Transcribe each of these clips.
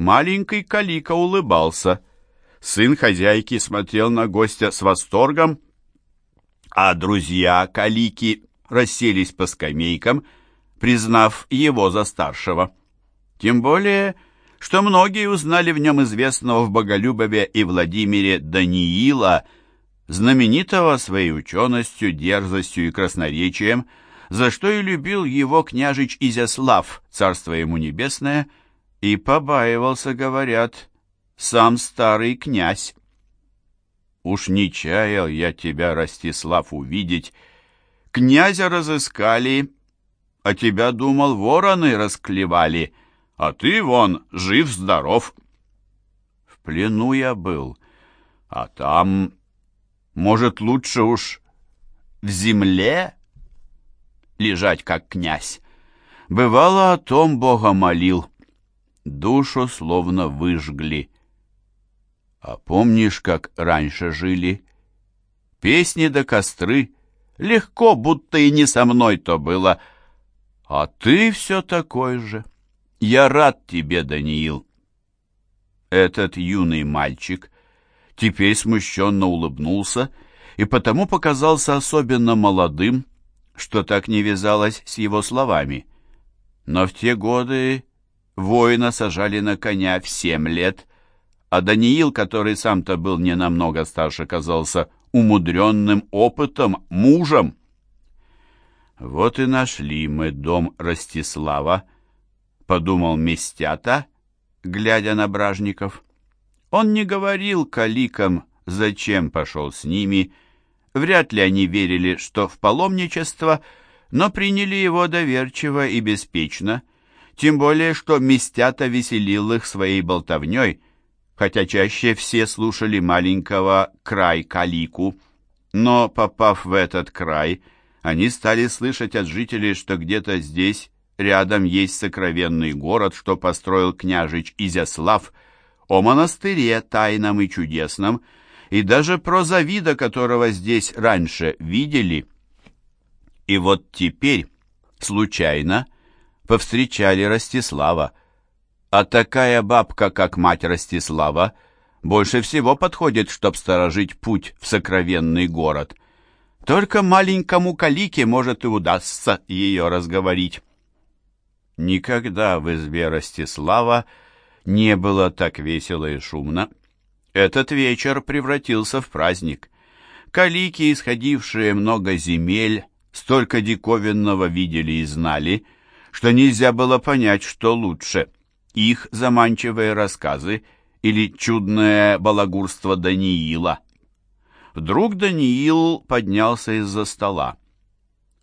Маленький Калика улыбался. Сын хозяйки смотрел на гостя с восторгом, а друзья Калики расселись по скамейкам, признав его за старшего. Тем более, что многие узнали в нем известного в Боголюбове и Владимире Даниила, знаменитого своей ученостью, дерзостью и красноречием, за что и любил его княжич Изяслав, царство ему небесное, и побаивался, говорят, сам старый князь. Уж не чаял я тебя, Ростислав, увидеть. Князя разыскали, а тебя, думал, вороны расклевали, а ты, вон, жив-здоров. В плену я был, а там, может, лучше уж в земле лежать, как князь. Бывало, о том Бога молил. Душу словно выжгли. А помнишь, как раньше жили? Песни до да костры. Легко, будто и не со мной то было. А ты все такой же. Я рад тебе, Даниил. Этот юный мальчик теперь смущенно улыбнулся и потому показался особенно молодым, что так не вязалось с его словами. Но в те годы воина сажали на коня в семь лет, а Даниил, который сам-то был не намного старше, казался умудренным опытом, мужем. «Вот и нашли мы дом Ростислава», — подумал Местята, глядя на бражников. Он не говорил каликам, зачем пошел с ними, вряд ли они верили, что в паломничество, но приняли его доверчиво и беспечно, тем более, что Местята веселил их своей болтовней — хотя чаще все слушали маленького край Калику. Но, попав в этот край, они стали слышать от жителей, что где-то здесь рядом есть сокровенный город, что построил княжич Изяслав, о монастыре тайном и чудесном, и даже про Завида, которого здесь раньше видели. И вот теперь, случайно, повстречали Ростислава, а такая бабка, как мать Ростислава, больше всего подходит, чтоб сторожить путь в сокровенный город. Только маленькому Калике может и удастся ее разговорить. Никогда в избе Ростислава не было так весело и шумно. Этот вечер превратился в праздник. Калики, исходившие много земель, столько диковинного видели и знали, что нельзя было понять, что лучше — их заманчивые рассказы или чудное балагурство Даниила. Вдруг Даниил поднялся из-за стола.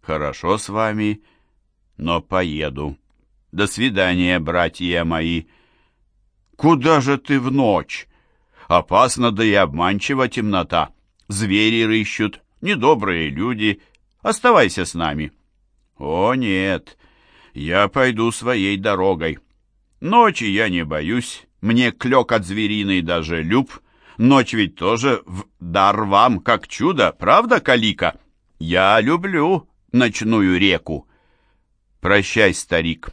«Хорошо с вами, но поеду. До свидания, братья мои». «Куда же ты в ночь? Опасно да и обманчива темнота. Звери рыщут, недобрые люди. Оставайся с нами». «О, нет, я пойду своей дорогой». Ночи я не боюсь, мне клёк от звериный даже люб. Ночь ведь тоже в дар вам, как чудо, правда, Калика? Я люблю ночную реку. Прощай, старик.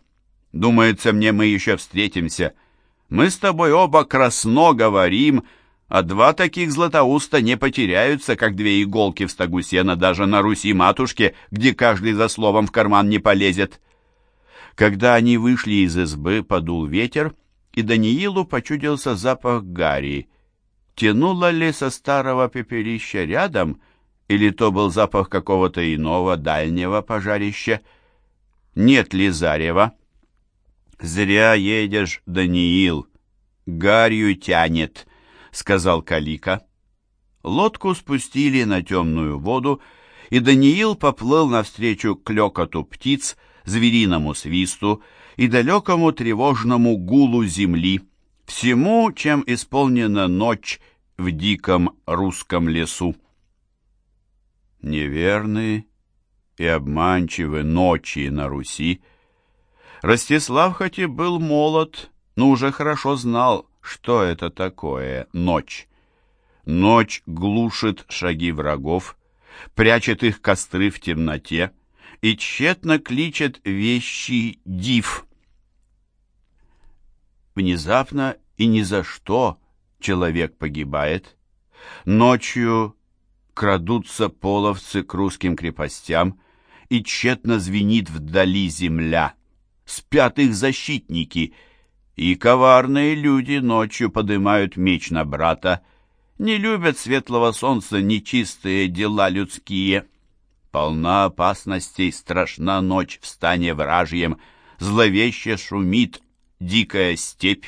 Думается мне, мы еще встретимся. Мы с тобой оба красно говорим, а два таких златоуста не потеряются, как две иголки в стогу сена даже на Руси-матушке, где каждый за словом в карман не полезет. Когда они вышли из избы, подул ветер, и Даниилу почудился запах гари. Тянуло ли со старого пепелища рядом, или то был запах какого-то иного дальнего пожарища? Нет ли зарева? «Зря едешь, Даниил, гарью тянет», — сказал Калика. Лодку спустили на темную воду, и Даниил поплыл навстречу клёкоту птиц, звериному свисту и далекому тревожному гулу земли, всему, чем исполнена ночь в диком русском лесу. Неверные и обманчивы ночи на Руси. Ростислав хоть и был молод, но уже хорошо знал, что это такое ночь. Ночь глушит шаги врагов, прячет их костры в темноте, и тщетно кличет вещи див. Внезапно и ни за что человек погибает. Ночью крадутся половцы к русским крепостям, и тщетно звенит вдали земля. Спят их защитники, и коварные люди ночью подымают меч на брата, не любят светлого солнца нечистые дела людские. Полна опасностей, страшна ночь в стане вражьем, зловеще шумит дикая степь.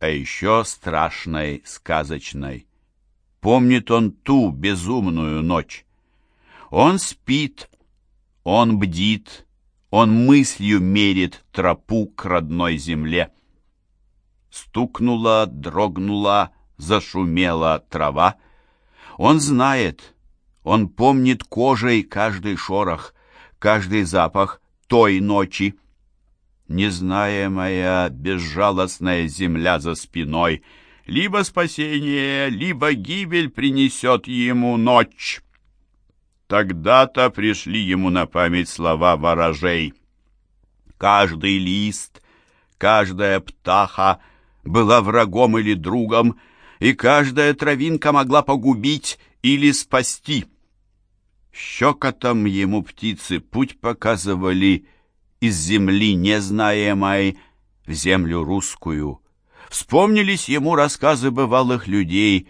А еще страшной, сказочной. Помнит он ту безумную ночь. Он спит, он бдит, он мыслью мерит тропу к родной земле. Стукнула, дрогнула, зашумела трава. Он знает, он помнит кожей каждый шорох, каждый запах той ночи. Незнаемая, безжалостная земля за спиной, либо спасение, либо гибель принесет ему ночь. Тогда-то пришли ему на память слова ворожей. Каждый лист, каждая птаха была врагом или другом, и каждая травинка могла погубить или спасти. Щекотом ему птицы путь показывали из земли незнаемой в землю русскую. Вспомнились ему рассказы бывалых людей,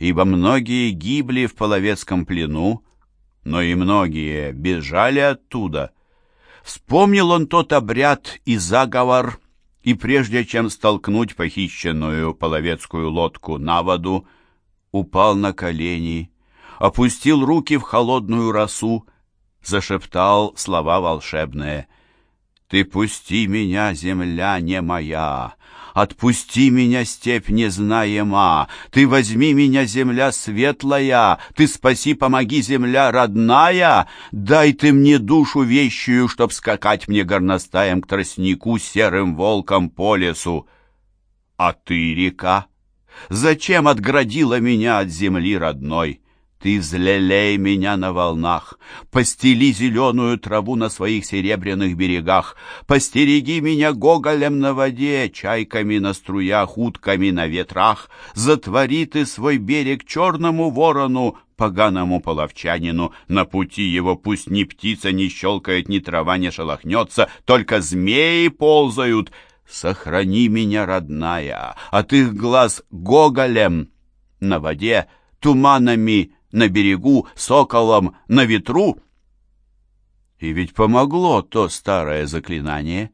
ибо многие гибли в половецком плену, но и многие бежали оттуда. Вспомнил он тот обряд и заговор, и прежде чем столкнуть похищенную половецкую лодку на воду, упал на колени, опустил руки в холодную росу, зашептал слова волшебные. «Ты пусти меня, земля не моя, Отпусти меня, степь незнаема, Ты возьми меня, земля светлая, Ты спаси, помоги, земля родная, Дай ты мне душу вещую, Чтоб скакать мне горностаем К тростнику серым волком по лесу. А ты, река, зачем отградила меня от земли родной? Ты взлелей меня на волнах, постели зеленую траву на своих серебряных берегах, постереги меня гоголем на воде, чайками на струях, утками на ветрах, затвори ты свой берег черному ворону, поганому половчанину, на пути его пусть ни птица не щелкает, ни трава не шелохнется, только змеи ползают. Сохрани меня, родная, от их глаз гоголем на воде, туманами на берегу, соколом, на ветру. И ведь помогло то старое заклинание.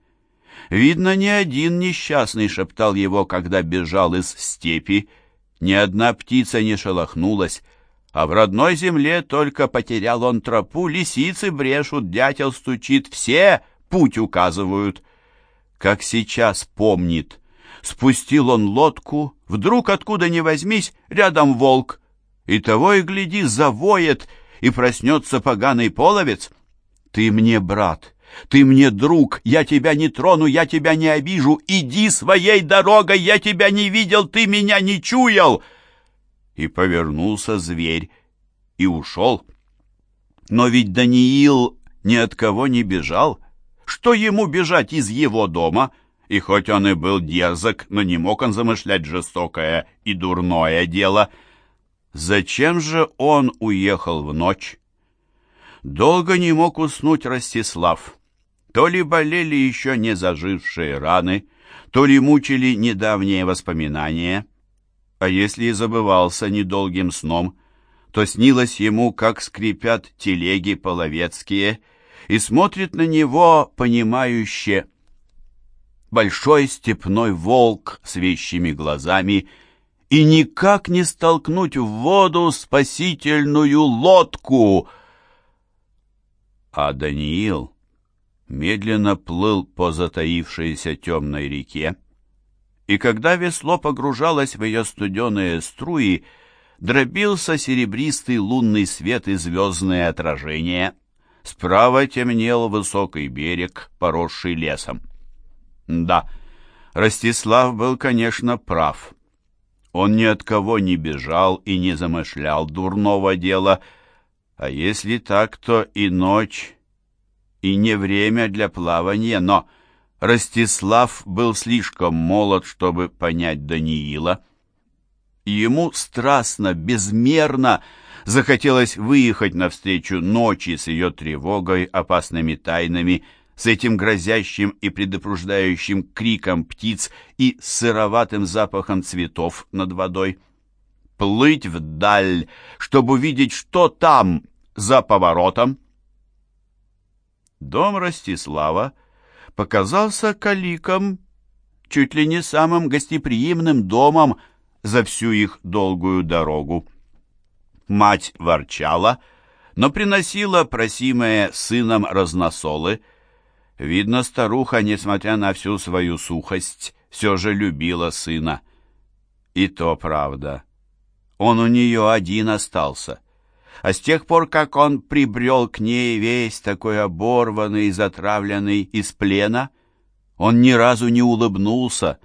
Видно, ни один несчастный шептал его, когда бежал из степи. Ни одна птица не шелохнулась, а в родной земле только потерял он тропу, лисицы брешут, дятел стучит, все путь указывают. Как сейчас помнит. Спустил он лодку, вдруг откуда ни возьмись, рядом волк — и того и гляди, завоет, и проснется поганый половец. Ты мне брат, ты мне друг, я тебя не трону, я тебя не обижу, иди своей дорогой, я тебя не видел, ты меня не чуял. И повернулся зверь и ушел. Но ведь Даниил ни от кого не бежал. Что ему бежать из его дома? И хоть он и был дерзок, но не мог он замышлять жестокое и дурное дело — Зачем же он уехал в ночь? Долго не мог уснуть Ростислав. То ли болели еще не зажившие раны, то ли мучили недавние воспоминания. А если и забывался недолгим сном, то снилось ему, как скрипят телеги половецкие, и смотрит на него понимающе. Большой степной волк с вещими глазами — и никак не столкнуть в воду спасительную лодку. А Даниил медленно плыл по затаившейся темной реке, и когда весло погружалось в ее студеные струи, дробился серебристый лунный свет и звездные отражения. Справа темнел высокий берег, поросший лесом. Да, Ростислав был, конечно, прав. Он ни от кого не бежал и не замышлял дурного дела, а если так, то и ночь, и не время для плавания, но Ростислав был слишком молод, чтобы понять Даниила. Ему страстно, безмерно захотелось выехать навстречу ночи с ее тревогой, опасными тайнами, с этим грозящим и предупреждающим криком птиц и сыроватым запахом цветов над водой. Плыть вдаль, чтобы увидеть, что там, за поворотом. Дом Ростислава показался каликом чуть ли не самым гостеприимным домом за всю их долгую дорогу. Мать ворчала, но приносила просимые сыном разносолы. Видно, старуха, несмотря на всю свою сухость, все же любила сына. И то правда. Он у нее один остался. А с тех пор, как он прибрел к ней весь такой оборванный и затравленный из плена, он ни разу не улыбнулся.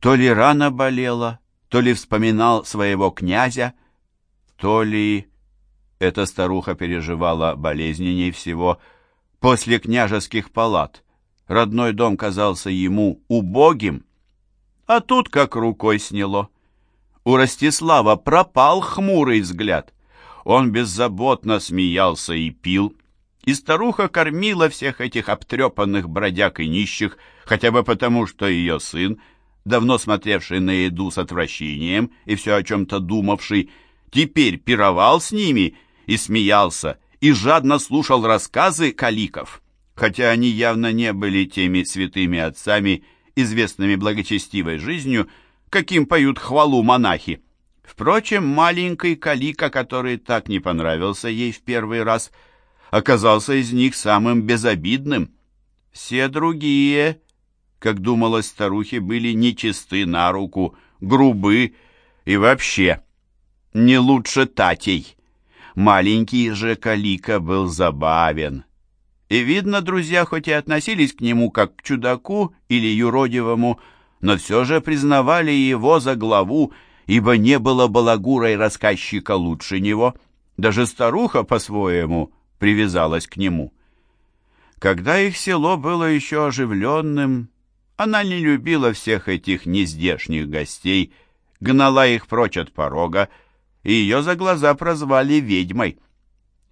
То ли рана болела, то ли вспоминал своего князя, то ли... Эта старуха переживала болезненней всего после княжеских палат. Родной дом казался ему убогим, а тут как рукой сняло. У Ростислава пропал хмурый взгляд. Он беззаботно смеялся и пил, и старуха кормила всех этих обтрепанных бродяг и нищих, хотя бы потому, что ее сын, давно смотревший на еду с отвращением и все о чем-то думавший, теперь пировал с ними и смеялся, и жадно слушал рассказы каликов, хотя они явно не были теми святыми отцами, известными благочестивой жизнью, каким поют хвалу монахи. Впрочем, маленький Калика, который так не понравился ей в первый раз, оказался из них самым безобидным. Все другие, как думалось старухе, были нечисты на руку, грубы и вообще не лучше татей. Маленький же Калика был забавен. И, видно, друзья хоть и относились к нему как к чудаку или юродивому, но все же признавали его за главу ибо не было балагура и рассказчика лучше него. Даже старуха по-своему привязалась к нему. Когда их село было еще оживленным, она не любила всех этих нездешних гостей, гнала их прочь от порога, и ее за глаза прозвали ведьмой.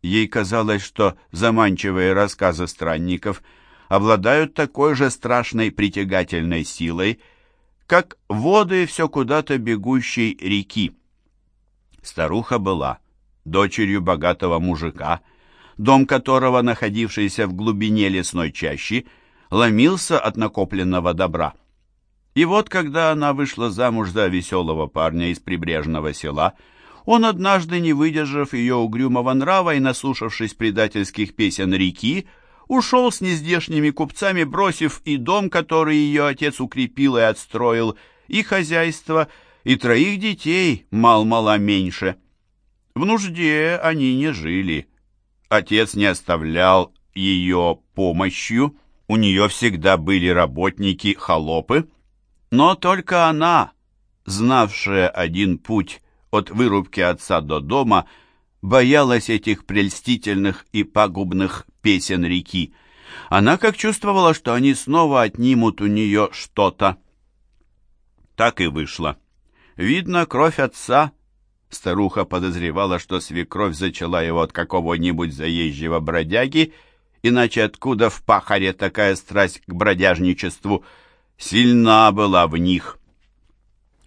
Ей казалось, что заманчивые рассказы странников обладают такой же страшной притягательной силой, как воды все куда-то бегущей реки. Старуха была дочерью богатого мужика, дом которого, находившийся в глубине лесной чащи, ломился от накопленного добра. И вот, когда она вышла замуж за веселого парня из прибрежного села, он, однажды не выдержав ее угрюмого нрава и наслушавшись предательских песен реки, ушел с нездешними купцами, бросив и дом, который ее отец укрепил и отстроил, и хозяйство, и троих детей, мал-мала меньше. В нужде они не жили. Отец не оставлял ее помощью, у нее всегда были работники, холопы, но только она, знавшая один путь от вырубки отца до дома, боялась этих прельстительных и пагубных песен реки. Она как чувствовала, что они снова отнимут у нее что-то. Так и вышло. Видно, кровь отца. Старуха подозревала, что свекровь зачала его от какого-нибудь заезжего бродяги, иначе откуда в пахаре такая страсть к бродяжничеству сильна была в них.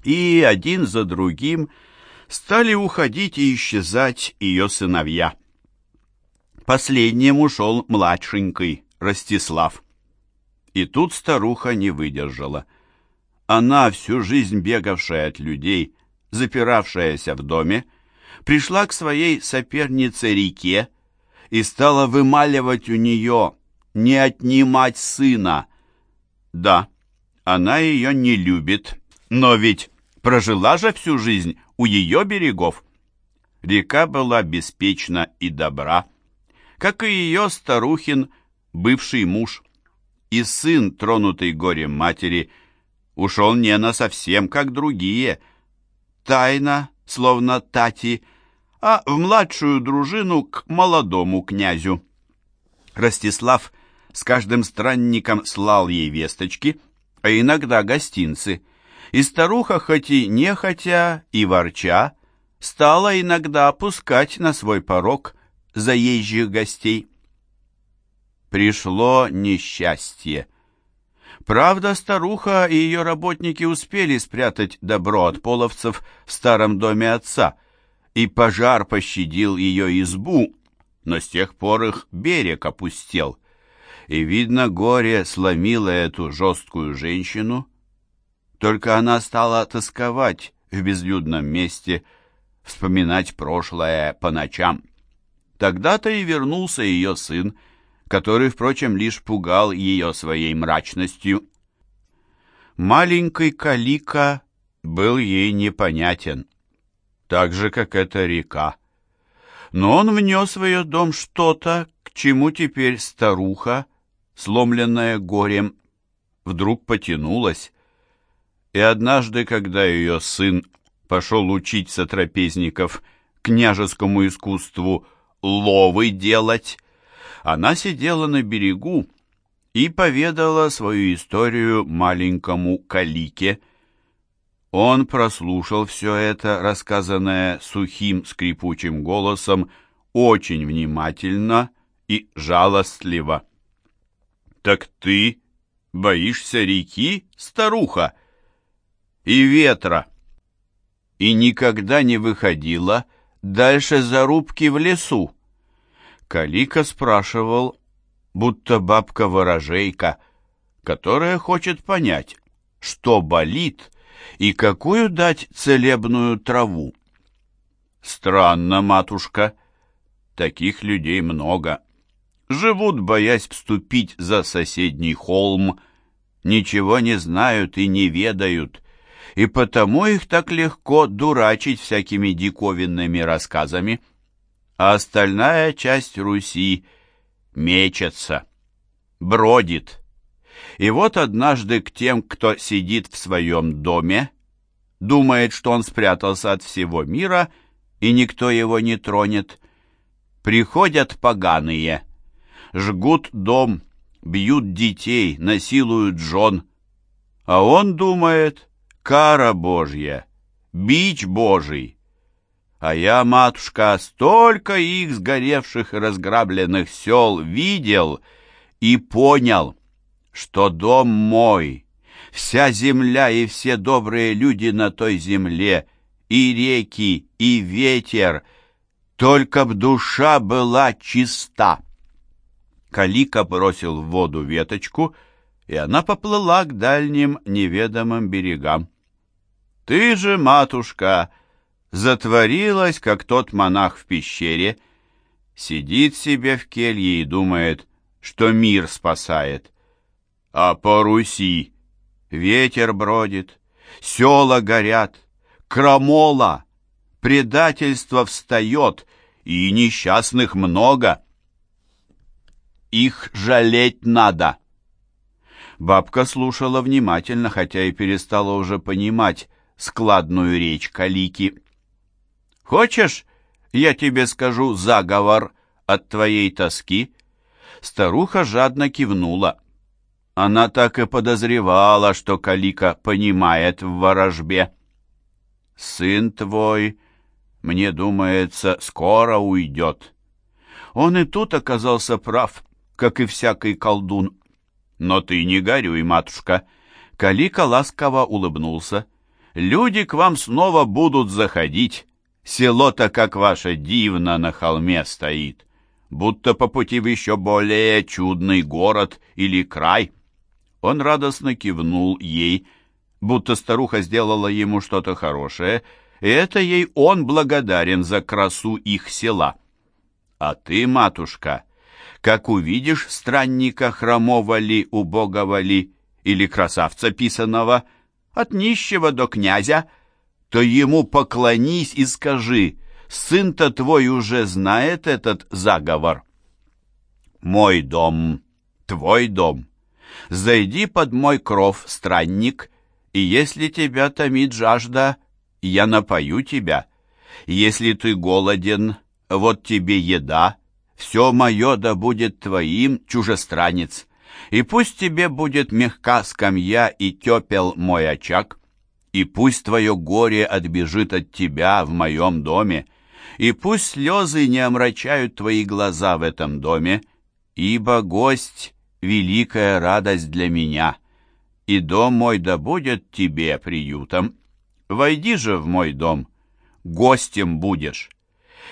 И один за другим стали уходить и исчезать ее сыновья. Последним ушел младшенький, Ростислав. И тут старуха не выдержала. Она, всю жизнь бегавшая от людей, запиравшаяся в доме, пришла к своей сопернице реке и стала вымаливать у нее не отнимать сына. Да, она ее не любит, но ведь прожила же всю жизнь у ее берегов. Река была беспечна и добра, как и ее старухин бывший муж. И сын, тронутый горем матери, ушел не на совсем, как другие, тайно, словно тати, а в младшую дружину к молодому князю. Ростислав с каждым странником слал ей весточки, а иногда гостинцы, и старуха, хоть и нехотя и ворча, стала иногда опускать на свой порог заезжих гостей. Пришло несчастье. Правда, старуха и ее работники успели спрятать добро от половцев в старом доме отца, и пожар пощадил ее избу, но с тех пор их берег опустел. И, видно, горе сломило эту жесткую женщину. Только она стала тосковать в безлюдном месте, вспоминать прошлое по ночам. Тогда-то и вернулся ее сын, который, впрочем, лишь пугал ее своей мрачностью. Маленький Калика был ей непонятен, так же, как эта река. Но он внес в ее дом что-то, к чему теперь старуха, сломленная горем, вдруг потянулась. И однажды, когда ее сын пошел учить сотрапезников княжескому искусству ловы делать, она сидела на берегу и поведала свою историю маленькому Калике. Он прослушал все это, рассказанное сухим скрипучим голосом, очень внимательно и жалостливо. «Так ты боишься реки, старуха, и ветра, и никогда не выходила дальше зарубки в лесу?» Калика спрашивал, будто бабка-ворожейка, которая хочет понять, что болит и какую дать целебную траву. Странно, матушка, таких людей много. Живут, боясь вступить за соседний холм, ничего не знают и не ведают, и потому их так легко дурачить всякими диковинными рассказами — а остальная часть Руси мечется, бродит. И вот однажды к тем, кто сидит в своем доме, думает, что он спрятался от всего мира, и никто его не тронет, приходят поганые, жгут дом, бьют детей, насилуют жен, а он думает, кара Божья, бич Божий, а я, матушка, столько их сгоревших и разграбленных сел видел и понял, что дом мой, вся земля и все добрые люди на той земле, и реки, и ветер, только б душа была чиста. Калика бросил в воду веточку, и она поплыла к дальним неведомым берегам. «Ты же, матушка!» затворилась, как тот монах в пещере, сидит себе в келье и думает, что мир спасает. А по Руси ветер бродит, села горят, крамола, предательство встает, и несчастных много. Их жалеть надо. Бабка слушала внимательно, хотя и перестала уже понимать складную речь Калики. Хочешь, я тебе скажу заговор от твоей тоски?» Старуха жадно кивнула. Она так и подозревала, что Калика понимает в ворожбе. «Сын твой, мне думается, скоро уйдет». Он и тут оказался прав, как и всякий колдун. «Но ты не горюй, матушка». Калика ласково улыбнулся. «Люди к вам снова будут заходить. Село-то, как ваше, дивно на холме стоит, будто по пути в еще более чудный город или край. Он радостно кивнул ей, будто старуха сделала ему что-то хорошее, и это ей он благодарен за красу их села. А ты, матушка, как увидишь странника хромого ли, убогого ли, или красавца писаного, от нищего до князя — то ему поклонись и скажи, сын-то твой уже знает этот заговор. Мой дом, твой дом. Зайди под мой кров, странник, и если тебя томит жажда, я напою тебя. Если ты голоден, вот тебе еда, Все мое да будет твоим, чужестранец, и пусть тебе будет мягка скамья и тепел мой очаг, и пусть твое горе отбежит от тебя в моем доме, и пусть слезы не омрачают твои глаза в этом доме, ибо гость — великая радость для меня, и дом мой да будет тебе приютом. Войди же в мой дом, гостем будешь.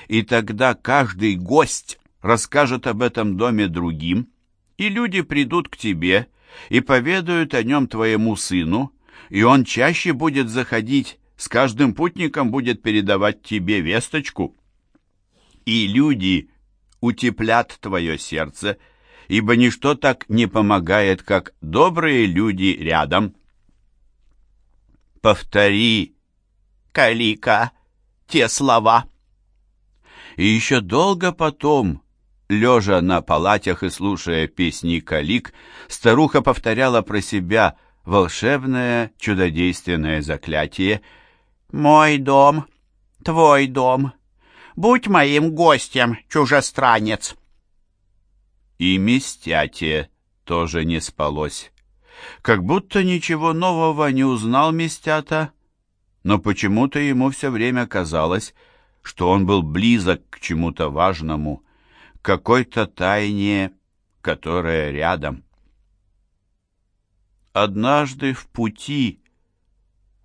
И тогда каждый гость расскажет об этом доме другим, и люди придут к тебе и поведают о нем твоему сыну, и он чаще будет заходить, с каждым путником будет передавать тебе весточку. И люди утеплят твое сердце, ибо ничто так не помогает, как добрые люди рядом. Повтори, Калика, те слова. И еще долго потом, лежа на палатях и слушая песни Калик, старуха повторяла про себя волшебное чудодейственное заклятие «Мой дом, твой дом, будь моим гостем, чужестранец». И Местяте тоже не спалось. Как будто ничего нового не узнал Местята, но почему-то ему все время казалось, что он был близок к чему-то важному, какой-то тайне, которая рядом. Однажды в пути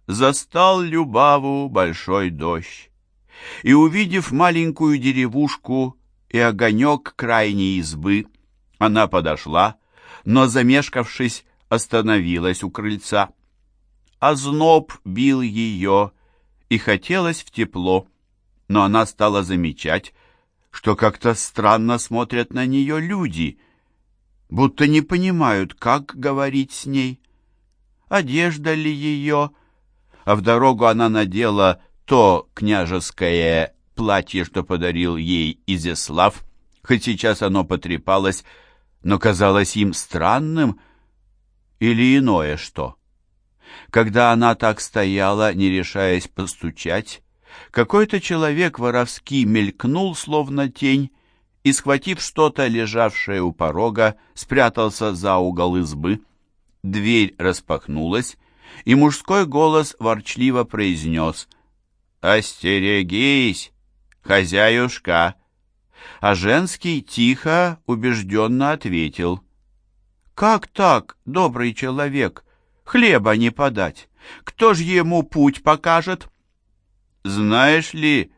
застал Любаву большой дождь, и, увидев маленькую деревушку и огонек крайней избы, она подошла, но, замешкавшись, остановилась у крыльца. А зноб бил ее, и хотелось в тепло, но она стала замечать, что как-то странно смотрят на нее люди, будто не понимают, как говорить с ней. Одежда ли ее, а в дорогу она надела то княжеское платье, что подарил ей Изяслав, хоть сейчас оно потрепалось, но казалось им странным или иное что. Когда она так стояла, не решаясь постучать, какой-то человек воровски мелькнул, словно тень, и, схватив что-то, лежавшее у порога, спрятался за угол избы. Дверь распахнулась, и мужской голос ворчливо произнес «Остерегись, хозяюшка!» а женский тихо, убежденно ответил. «Как так, добрый человек? Хлеба не подать. Кто ж ему путь покажет?» «Знаешь ли,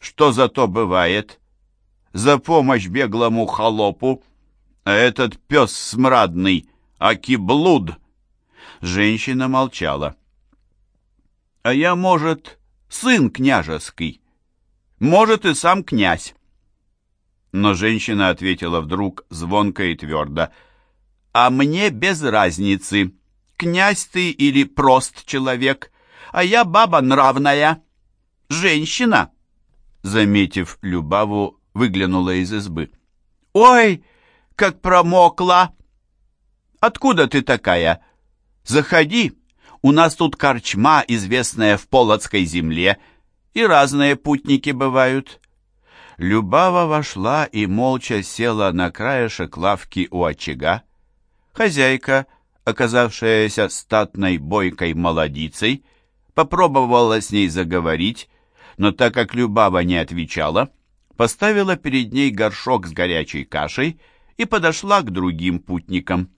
что за то бывает? За помощь беглому холопу, а этот пес смрадный, аки блуд!» Женщина молчала. «А я, может, сын княжеский, может, и сам князь. Но женщина ответила вдруг звонко и твердо. «А мне без разницы, князь ты или прост человек, а я баба нравная. Женщина!» Заметив Любаву, выглянула из избы. «Ой, как промокла! Откуда ты такая? Заходи, у нас тут корчма, известная в Полоцкой земле, и разные путники бывают. Любава вошла и молча села на краешек лавки у очага. Хозяйка, оказавшаяся статной бойкой молодицей, попробовала с ней заговорить, но так как Любава не отвечала, поставила перед ней горшок с горячей кашей и подошла к другим путникам.